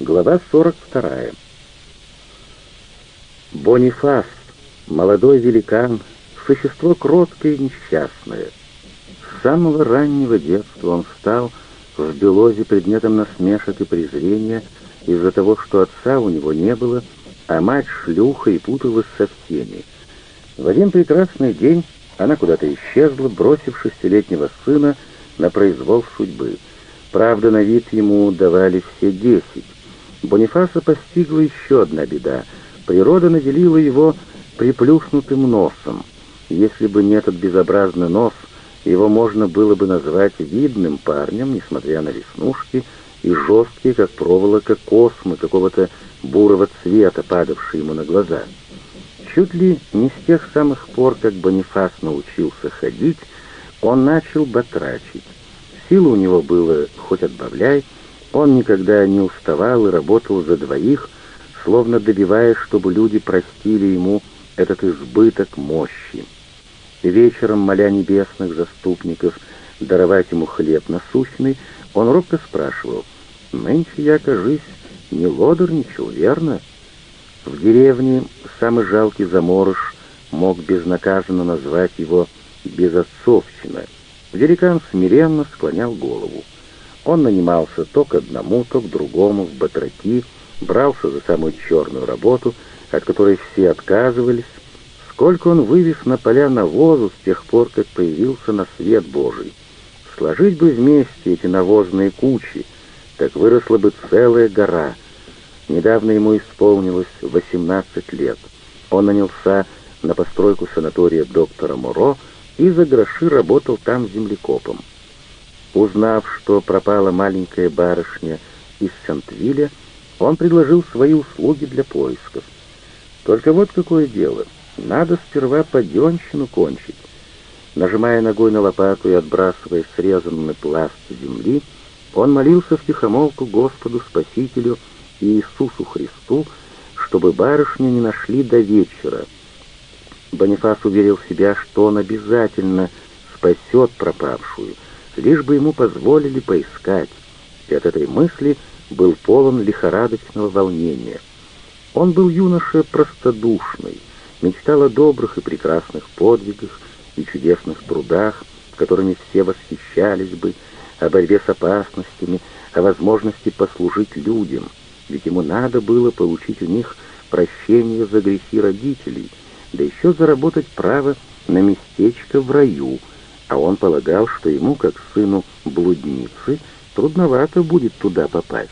Глава 42. Бонифас, молодой великан, существо кроткое и несчастное. С самого раннего детства он стал в Белозе предметом насмешек и презрения из-за того, что отца у него не было, а мать шлюха и путалась со всеми. В один прекрасный день она куда-то исчезла, бросив шестилетнего сына на произвол судьбы. Правда, на вид ему давали все десять. Бонифаса постигла еще одна беда. Природа наделила его приплюснутым носом. Если бы не этот безобразный нос, его можно было бы назвать видным парнем, несмотря на веснушки и жесткие, как проволока, космы какого-то бурого цвета, падавшие ему на глаза. Чуть ли не с тех самых пор, как Бонифас научился ходить, он начал батрачить. Силы у него было хоть отбавляй, он никогда не уставал и работал за двоих, словно добиваясь, чтобы люди простили ему этот избыток мощи. Вечером, моля небесных заступников даровать ему хлеб насущный, он робко спрашивал, «Нынче я, кажись, не лодорничал, верно?» В деревне самый жалкий заморыш мог безнаказанно назвать его «безотцовщина». Великан смиренно склонял голову. Он нанимался то к одному, то к другому, в батраки, брался за самую черную работу, от которой все отказывались. Сколько он вывез на поля навозу с тех пор, как появился на свет Божий. Сложить бы вместе эти навозные кучи, так выросла бы целая гора. Недавно ему исполнилось 18 лет. Он нанялся на постройку санатория доктора Моро и за гроши работал там землекопом. Узнав, что пропала маленькая барышня из Сент-Вилля, он предложил свои услуги для поисков. Только вот какое дело. Надо сперва поденщину кончить. Нажимая ногой на лопату и отбрасывая срезанный пласт земли, он молился втихомолку Господу Спасителю Иисусу Христу, чтобы барышню не нашли до вечера. Бонифас уверил себя, что он обязательно спасет пропавшую, лишь бы ему позволили поискать, и от этой мысли был полон лихорадочного волнения. Он был юноша простодушный, мечтал о добрых и прекрасных подвигах и чудесных трудах, которыми все восхищались бы, о борьбе с опасностями, о возможности послужить людям, ведь ему надо было получить у них прощение за грехи родителей, да еще заработать право на местечко в раю — а он полагал, что ему, как сыну блудницы, трудновато будет туда попасть.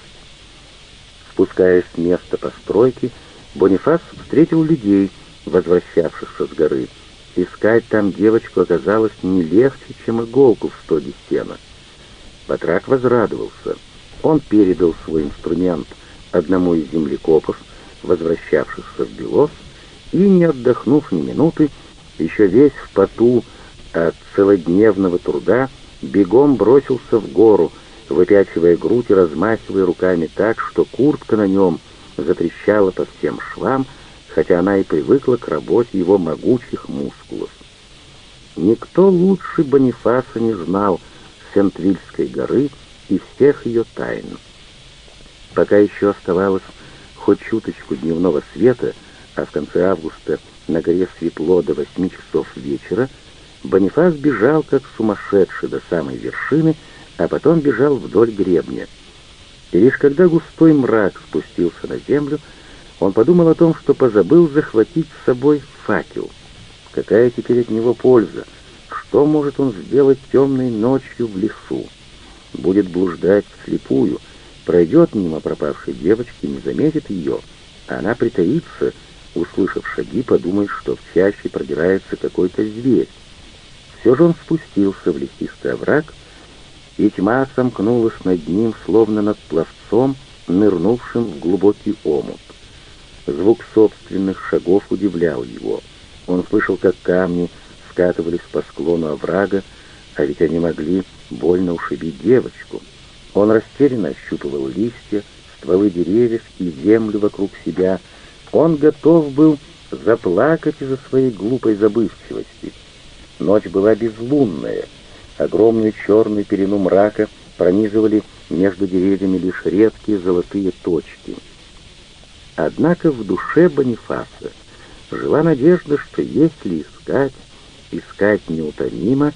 Спускаясь с места постройки, Бонифас встретил людей, возвращавшихся с горы. Искать там девочку оказалось не легче, чем иголку в стоге сена. Батрак возрадовался. Он передал свой инструмент одному из землекопов, возвращавшихся в Белос, и, не отдохнув ни минуты, еще весь в поту, от целодневного труда бегом бросился в гору, выпячивая грудь и размахивая руками так, что куртка на нем затрещала по всем швам, хотя она и привыкла к работе его могучих мускулов. Никто лучше Бонифаса не знал Сентвильской горы и всех ее тайн. Пока еще оставалось хоть чуточку дневного света, а в конце августа на горе светло до восьми часов вечера, Бонифас бежал как сумасшедший до самой вершины, а потом бежал вдоль гребня. И лишь когда густой мрак спустился на землю, он подумал о том, что позабыл захватить с собой факел. Какая теперь от него польза? Что может он сделать темной ночью в лесу? Будет блуждать вслепую, пройдет мимо пропавшей девочки, не заметит ее, она притаится, услышав шаги, подумает, что в чаще продирается какой-то зверь. Все же он спустился в лесистый овраг, и тьма сомкнулась над ним, словно над пловцом, нырнувшим в глубокий омут. Звук собственных шагов удивлял его. Он слышал, как камни скатывались по склону оврага, а ведь они могли больно ушибить девочку. Он растерянно ощупывал листья, стволы деревьев и землю вокруг себя. Он готов был заплакать из-за своей глупой забывчивости. Ночь была безлунная. Огромную черную перену мрака пронизывали между деревьями лишь редкие золотые точки. Однако в душе Бонифаса жила надежда, что если искать, искать неутомимо,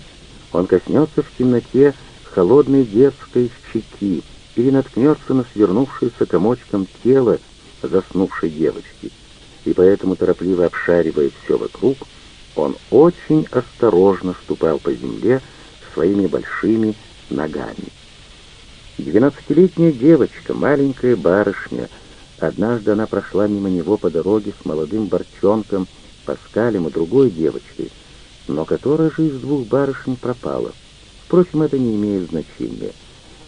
он коснется в темноте холодной детской щеки или наткнется на свернувшееся комочком тело заснувшей девочки, и поэтому, торопливо обшаривая все вокруг, он очень осторожно ступал по земле своими большими ногами. Двенадцатилетняя девочка, маленькая барышня, однажды она прошла мимо него по дороге с молодым борчонком, Паскалем и другой девочкой, но которая же из двух барышень пропала. Впрочем, это не имеет значения.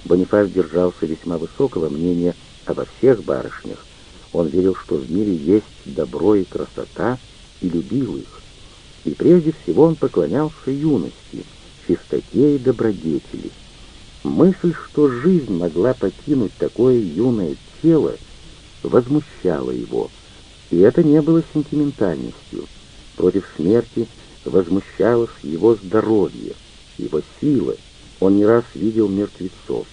Бонифас держался весьма высокого мнения обо всех барышнях. Он верил, что в мире есть добро и красота, и любил их. И прежде всего он поклонялся юности, чистоте и добродетели. Мысль, что жизнь могла покинуть такое юное тело, возмущала его, и это не было сентиментальностью. Против смерти возмущалось его здоровье, его сила. Он не раз видел мертвецов.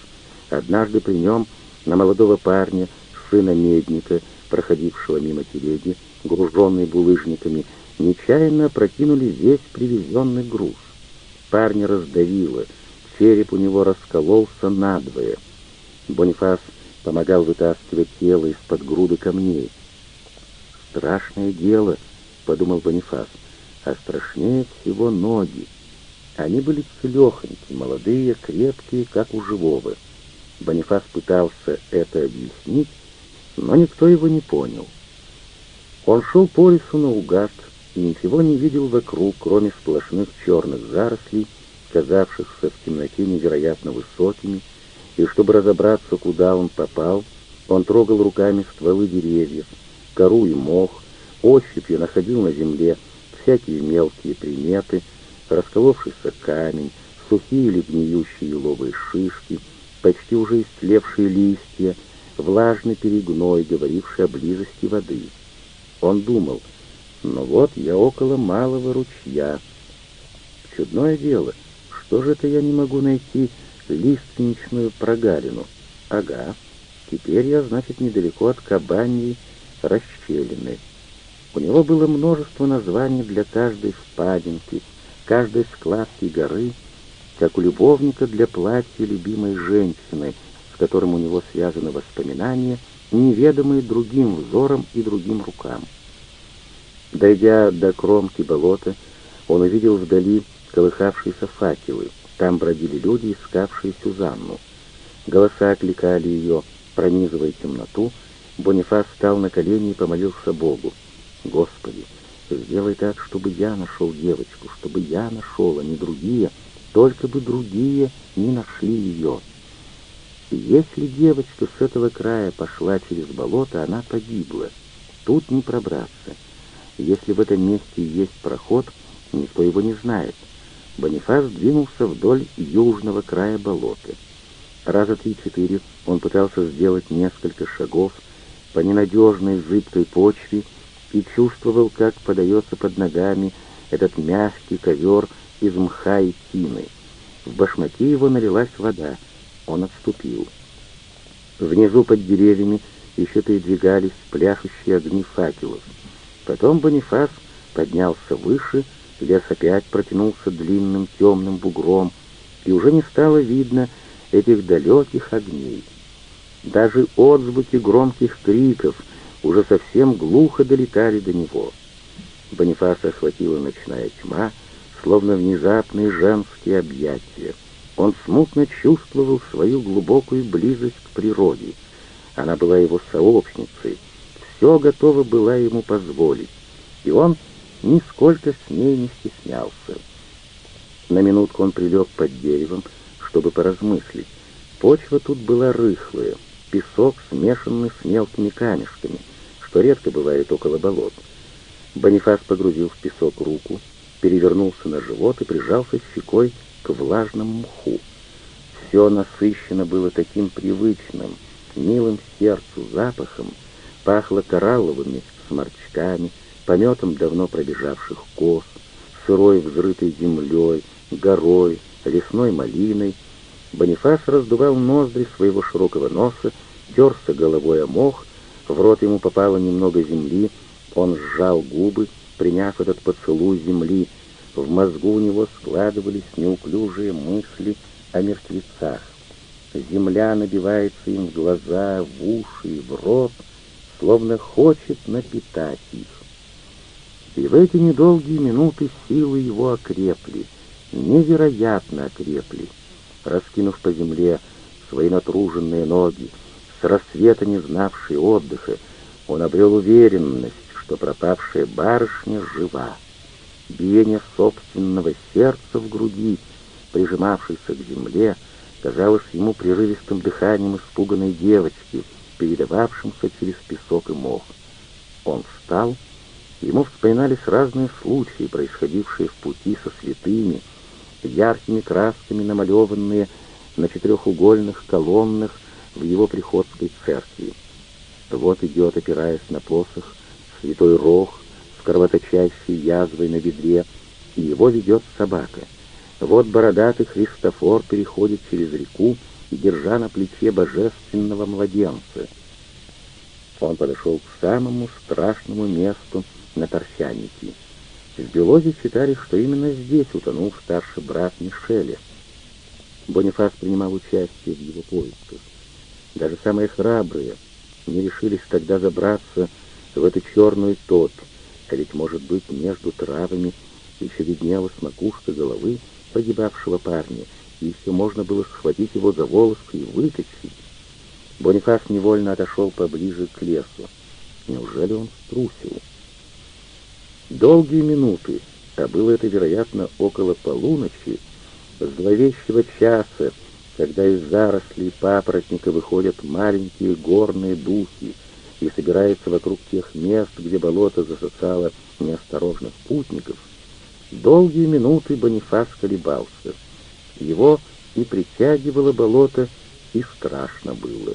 Однажды при нем на молодого парня, сына медника, проходившего мимо телеги, груженный булыжниками, нечаянно прокинули весь привезенный груз. Парня раздавило, череп у него раскололся надвое. Бонифас помогал вытаскивать тело из-под груды камней. «Страшное дело», — подумал Бонифас, — «а страшнее всего ноги. Они были целехонькие, молодые, крепкие, как у живого». Бонифас пытался это объяснить, но никто его не понял. Он шел по лесу наугад и ничего не видел вокруг, кроме сплошных черных зарослей, казавшихся в темноте невероятно высокими, и чтобы разобраться, куда он попал, он трогал руками стволы деревьев, кору и мох, ощупью находил на земле всякие мелкие приметы, расколовшийся камень, сухие или гниющие еловые шишки — почти уже истлевшие листья, влажный перегной, говоривший о близости воды. Он думал, ну вот я около малого ручья. Чудное дело, что же это я не могу найти лиственничную прогалину? Ага, теперь я, значит, недалеко от кабаньей расщелины. У него было множество названий для каждой впадинки, каждой складки горы — как у любовника для платья любимой женщины, с которым у него связаны воспоминания, неведомые другим взором и другим рукам. Дойдя до кромки болота, он увидел вдали колыхавшиеся факелы. Там бродили люди, искавшие Сюзанну. Голоса окликали ее, пронизывая темноту. Бонифас встал на колени и помолился Богу. «Господи, сделай так, чтобы я нашел девочку, чтобы я нашел, а не другие, — только бы другие не нашли ее. Если девочка с этого края пошла через болото, она погибла. Тут не пробраться. Если в этом месте есть проход, никто его не знает. Бонифас двинулся вдоль южного края болота. Раза три-четыре он пытался сделать несколько шагов по ненадежной зыбкой почве и чувствовал, как подается под ногами этот мягкий ковер из мха и тины. В башмаке его налилась вода. Он отступил. Внизу под деревьями еще передвигались пляшущие огни факелов. Потом Бонифас поднялся выше, лес опять протянулся длинным темным бугром, и уже не стало видно этих далеких огней. Даже отзвуки громких криков уже совсем глухо долетали до него. Бонифаса охватила ночная тьма, словно внезапные женские объятия. Он смутно чувствовал свою глубокую близость к природе. Она была его сообщницей, все готова была ему позволить, и он нисколько с ней не стеснялся. На минутку он прилег под деревом, чтобы поразмыслить. Почва тут была рыхлая, песок, смешанный с мелкими камешками, что редко бывает около болот. Бонифас погрузил в песок руку, перевернулся на живот и прижался щекой к влажному мху. Все насыщенно было таким привычным, милым сердцу запахом, пахло коралловыми сморчками, пометом давно пробежавших коз, сырой взрытой землей, горой, лесной малиной. Бонифас раздувал ноздри своего широкого носа, терся головой о мох, в рот ему попало немного земли, он сжал губы, приняв этот поцелуй земли, в мозгу у него складывались неуклюжие мысли о мертвецах. Земля набивается им в глаза, в уши в рот, словно хочет напитать их. И в эти недолгие минуты силы его окрепли, невероятно окрепли. Раскинув по земле свои натруженные ноги, с рассвета не знавший отдыха, он обрел уверенность, что пропавшая барышня жива. Биение собственного сердца в груди, прижимавшейся к земле, казалось ему прерывистым дыханием испуганной девочки, передававшимся через песок и мох. Он встал, ему вспоминались разные случаи, происходившие в пути со святыми, яркими красками намалеванные на четырехугольных колоннах в его приходской церкви. Вот идет, опираясь на посох, святой рог с кровоточащей язвой на бедре, и его ведет собака. Вот бородатый Христофор переходит через реку, держа на плече божественного младенца. Он подошел к самому страшному месту на Торсянике. В Белозе считали, что именно здесь утонул старший брат Мишеля. Бонифас принимал участие в его поисках. Даже самые храбрые не решились тогда забраться в эту черную топь, а ведь, может быть, между травами еще виднелась макушка головы погибавшего парня, и еще можно было схватить его за волосы и вытащить. Бонифас невольно отошел поближе к лесу. Неужели он струсил? Долгие минуты, а было это, вероятно, около полуночи, зловещего часа, когда из зарослей папоротника выходят маленькие горные духи и собираются вокруг тех мест, где болото засосало неосторожных путников, долгие минуты Бонифас колебался. Его и притягивало болото, и страшно было.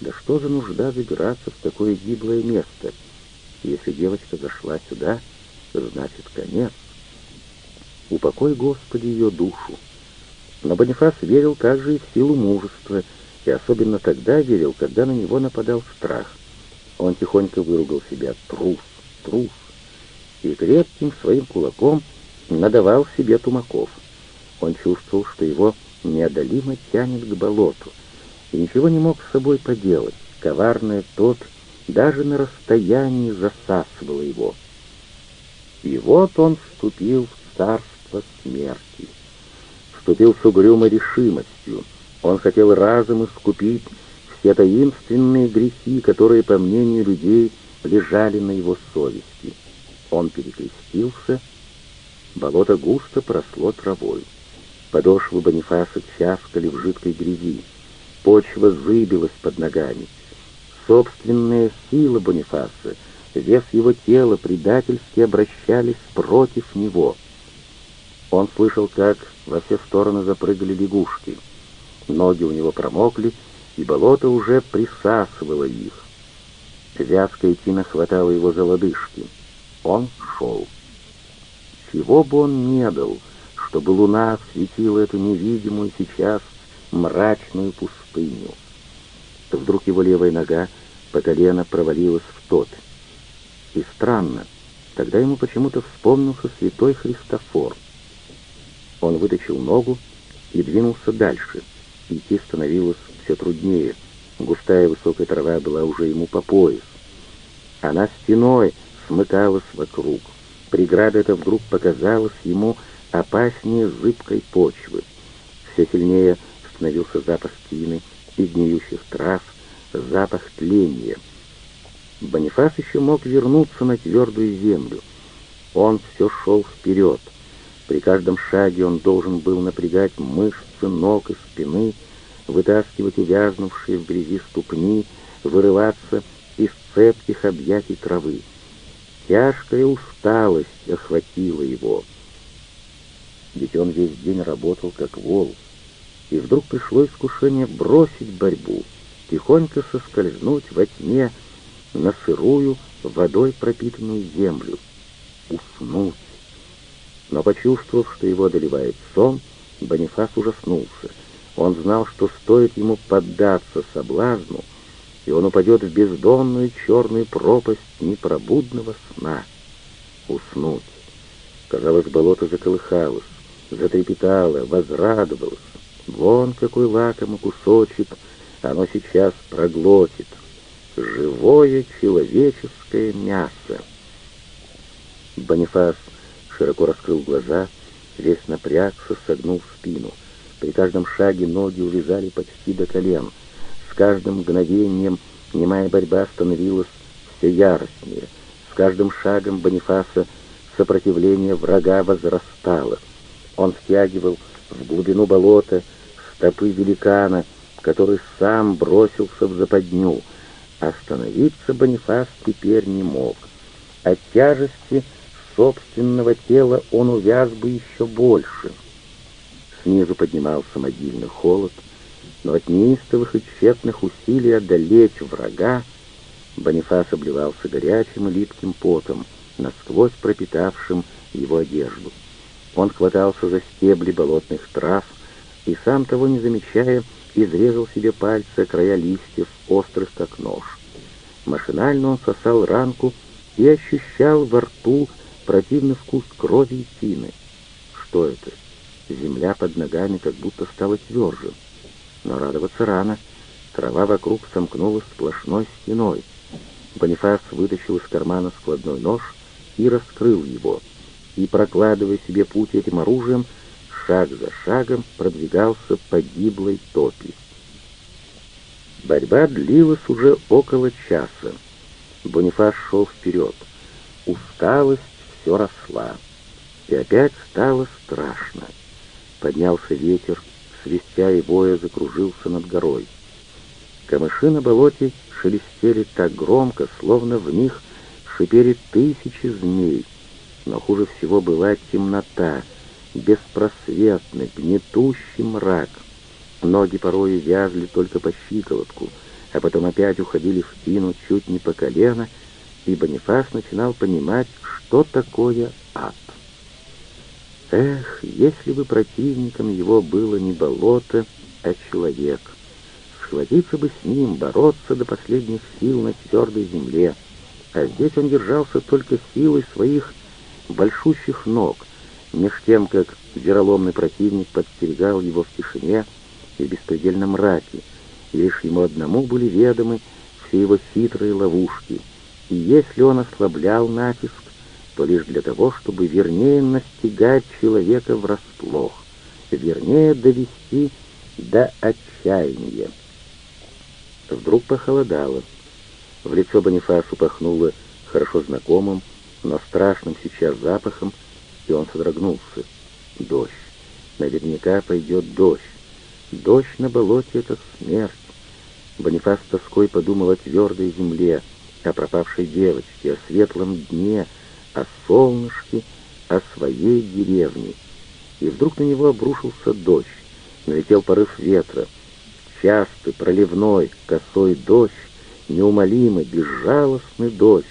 Да что за нужда забираться в такое гиблое место? Если девочка зашла сюда, значит конец. Упокой, Господи, ее душу. Но Бонифас верил также и в силу мужества, и особенно тогда верил, когда на него нападал страх. Он тихонько выругал себя «трус, трус» и крепким своим кулаком надавал себе тумаков. Он чувствовал, что его неодолимо тянет к болоту, и ничего не мог с собой поделать. Коварная тот даже на расстоянии засасывала его. И вот он вступил в царство смерти вступил с угрюмой решимостью. Он хотел разом искупить все таинственные грехи, которые, по мнению людей, лежали на его совести. Он перекрестился, болото густо просло травой. Подошвы Бонифаса чавкали в жидкой грязи, почва зыбилась под ногами. Собственная сила Бонифаса, вес его тела предательски обращались против него. Он слышал, как во все стороны запрыгали лягушки. Ноги у него промокли, и болото уже присасывало их. Вязкая тина хватала его за лодыжки. Он шел. Чего бы он не дал, чтобы луна осветила эту невидимую сейчас мрачную пустыню. Вдруг его левая нога по колено провалилась в тот. И странно, тогда ему почему-то вспомнился святой Христофор — он вытащил ногу и двинулся дальше. Идти становилось все труднее. Густая высокая трава была уже ему по пояс. Она стеной смыкалась вокруг. Преграда эта вдруг показалась ему опаснее зыбкой почвы. Все сильнее становился запах тины и гниющих трав, запах тления. Бонифас еще мог вернуться на твердую землю. Он все шел вперед — при каждом шаге он должен был напрягать мышцы ног и спины, вытаскивать увязнувшие в грязи ступни, вырываться из цепких объятий травы. Тяжкая усталость охватила его. Ведь он весь день работал как вол, и вдруг пришло искушение бросить борьбу, тихонько соскользнуть во тьме на сырую, водой пропитанную землю, уснуть но, почувствовав, что его одолевает сон, Бонифас ужаснулся. Он знал, что стоит ему поддаться соблазну, и он упадет в бездонную черную пропасть непробудного сна. Уснуть. Казалось, болото заколыхалось, затрепетало, возрадовалось. Вон какой лакомый кусочек оно сейчас проглотит. Живое человеческое мясо. Бонифас широко раскрыл глаза, весь напрягся, согнул спину. При каждом шаге ноги увязали почти до колен. С каждым мгновением немая борьба становилась все яростнее. С каждым шагом Бонифаса сопротивление врага возрастало. Он втягивал в глубину болота стопы великана, который сам бросился в западню. Остановиться Бонифас теперь не мог. От тяжести собственного тела он увяз бы еще больше. Снизу поднимался могильный холод, но от неистовых и тщетных усилий одолеть врага Бонифас обливался горячим и липким потом, насквозь пропитавшим его одежду. Он хватался за стебли болотных трав и, сам того не замечая, изрезал себе пальцы края листьев, острых как нож. Машинально он сосал ранку и ощущал во рту противный вкус крови и тины. Что это? Земля под ногами как будто стала тверже. Но радоваться рано. Трава вокруг сомкнулась сплошной стеной. Бонифас вытащил из кармана складной нож и раскрыл его. И, прокладывая себе путь этим оружием, шаг за шагом продвигался по гиблой топи. Борьба длилась уже около часа. Бонифас шел вперед. Усталость все росла. И опять стало страшно. Поднялся ветер, свистя и воя закружился над горой. Камыши на болоте шелестели так громко, словно в них шипели тысячи змей. Но хуже всего была темнота, беспросветный, гнетущий мрак. Ноги порою вязли только по щиколотку, а потом опять уходили в спину чуть не по колено, и Бонифас начинал понимать, что такое ад. Эх, если бы противником его было не болото, а человек. Схватиться бы с ним, бороться до последних сил на твердой земле. А здесь он держался только силой своих большущих ног, меж тем, как вероломный противник подстерегал его в тишине и беспредельном мраке, и лишь ему одному были ведомы все его хитрые ловушки. И если он ослаблял натиск, то лишь для того, чтобы вернее настигать человека врасплох, вернее довести до отчаяния. Вдруг похолодало. В лицо Бонифасу пахнуло хорошо знакомым, но страшным сейчас запахом, и он содрогнулся. Дождь. Наверняка пойдет дождь. Дождь на болоте — это смерть. Бонифас тоской подумал о твердой земле, о пропавшей девочке, о светлом дне — о солнышке, о своей деревне. И вдруг на него обрушился дождь, налетел порыв ветра. Частый, проливной, косой дождь, неумолимый, безжалостный дождь,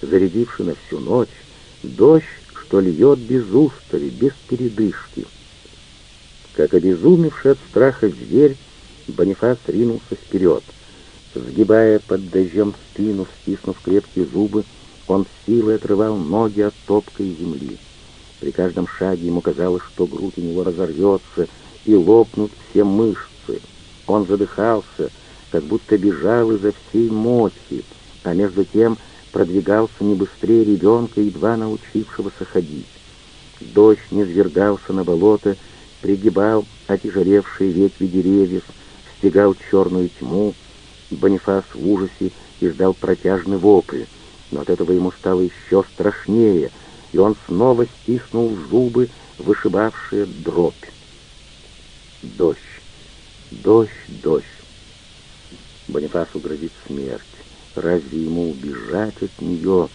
зарядивший на всю ночь, дождь, что льет без устали, без передышки. Как обезумевший от страха зверь, Бонифас ринулся вперед. Сгибая под дождем спину, стиснув крепкие зубы, он силой отрывал ноги от топкой земли. При каждом шаге ему казалось, что грудь у него разорвется и лопнут все мышцы. Он задыхался, как будто бежал изо всей мочи, а между тем продвигался не быстрее ребенка, едва научившегося ходить. Дождь низвергался на болото, пригибал отяжелевшие ветви деревьев, стегал черную тьму. Бонифас в ужасе издал протяжный вопль но от этого ему стало еще страшнее, и он снова стиснул зубы, вышибавшие дробь. Дождь, дождь, дождь. Бонифасу грозит смерть. Разве ему убежать от нее,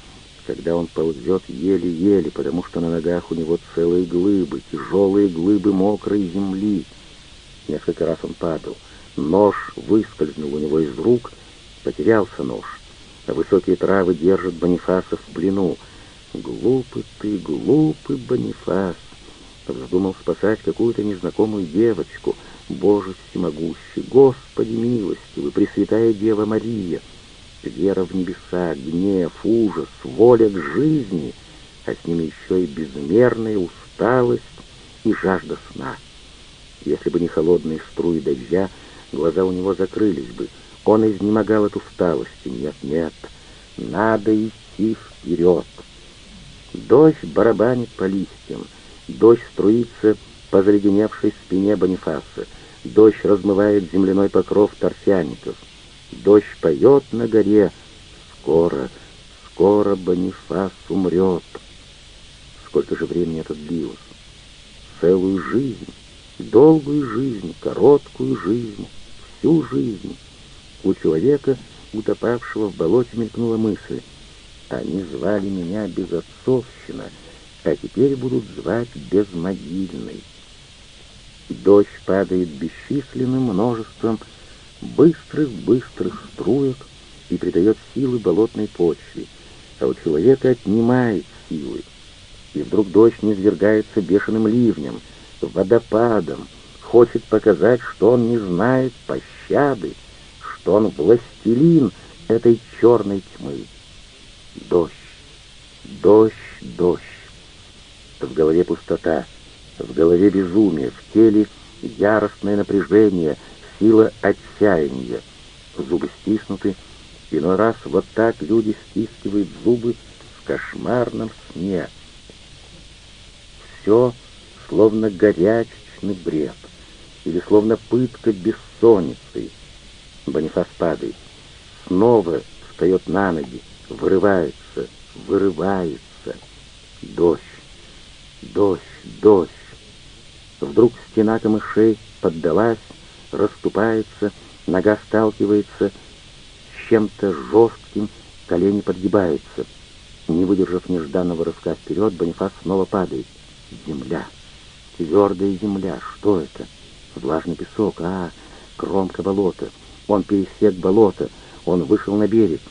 когда он ползет еле-еле, потому что на ногах у него целые глыбы, тяжелые глыбы мокрой земли? Несколько раз он падал. Нож выскользнул у него из рук, потерялся нож а высокие травы держат Бонифаса в плену. Глупый ты, глупый Бонифас! Вздумал спасать какую-то незнакомую девочку, Боже всемогущий, Господи милостивый, Пресвятая Дева Мария, вера в небеса, гнев, ужас, воля к жизни, а с ними еще и безмерная усталость и жажда сна. Если бы не холодные струи дождя, глаза у него закрылись бы. Он изнемогал от усталости. Нет, нет, надо идти вперед. Дождь барабанит по листьям, дождь струится по заледеневшей спине Бонифаса, дождь размывает земляной покров торфяников, дождь поет на горе «Скоро, скоро Бонифас умрет». Сколько же времени это длилось? Целую жизнь, долгую жизнь, короткую жизнь, всю жизнь. У человека, утопавшего в болоте, мелькнула мысль — они звали меня Безотцовщина, а теперь будут звать Безмогильной. Дождь падает бесчисленным множеством быстрых-быстрых струек и придает силы болотной почве, а у человека отнимает силы. И вдруг дождь низвергается бешеным ливнем, водопадом, хочет показать, что он не знает пощады, что он властелин этой черной тьмы. Дождь, дождь, дождь. В голове пустота, в голове безумие, в теле яростное напряжение, сила отчаяния. Зубы стиснуты, иной раз вот так люди стискивают зубы в кошмарном сне. Все словно горячечный бред, или словно пытка бессонницей. Бонифас падает, снова встает на ноги, вырывается, вырывается. Дождь, дождь, дождь. Вдруг стена камышей поддалась, расступается, нога сталкивается с чем-то жестким, колени подгибаются. Не выдержав нежданного рывка вперед, Бонифас снова падает. Земля. Твердая земля. Что это? Влажный песок. А, кромка болота. Он пересек болото. Он вышел на берег.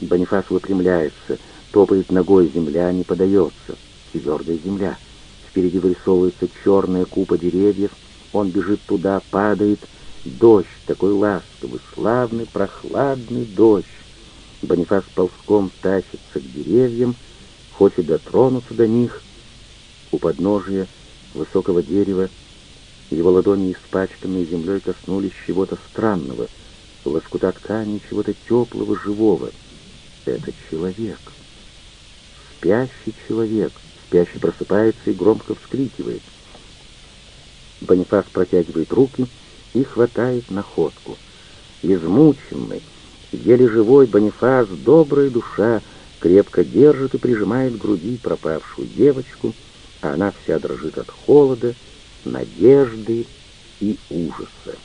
Бонифас выпрямляется, топает ногой, земля не подается. Твердая земля. Впереди вырисовывается черная купа деревьев. Он бежит туда, падает. Дождь, такой ласковый, славный, прохладный дождь. Бонифас ползком тащится к деревьям, хочет дотронуться до них. У подножия высокого дерева его ладони, испачканные землей, коснулись чего-то странного, лоскута ткани, чего-то теплого, живого — это человек. Спящий человек. Спящий просыпается и громко вскрикивает. Бонифас протягивает руки и хватает находку. Измученный, еле живой Бонифас, добрая душа, крепко держит и прижимает к груди пропавшую девочку, а она вся дрожит от холода, надежды и ужаса.